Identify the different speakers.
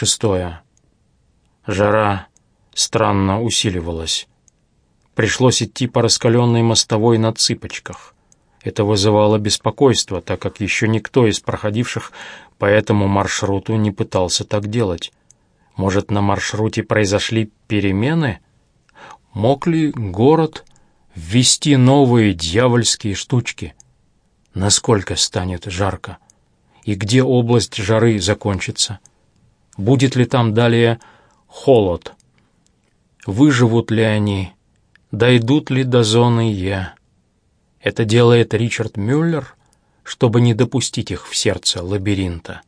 Speaker 1: Шестое. Жара странно усиливалась. Пришлось идти по раскаленной мостовой на цыпочках. Это вызывало беспокойство, так как еще никто из проходивших по этому маршруту не пытался так делать. Может, на маршруте произошли перемены? Мог ли город ввести новые дьявольские штучки? Насколько станет жарко? И где область жары закончится? Будет ли там далее холод? Выживут ли они? Дойдут ли до зоны «Я»? Это делает Ричард Мюллер, чтобы не допустить их в сердце лабиринта.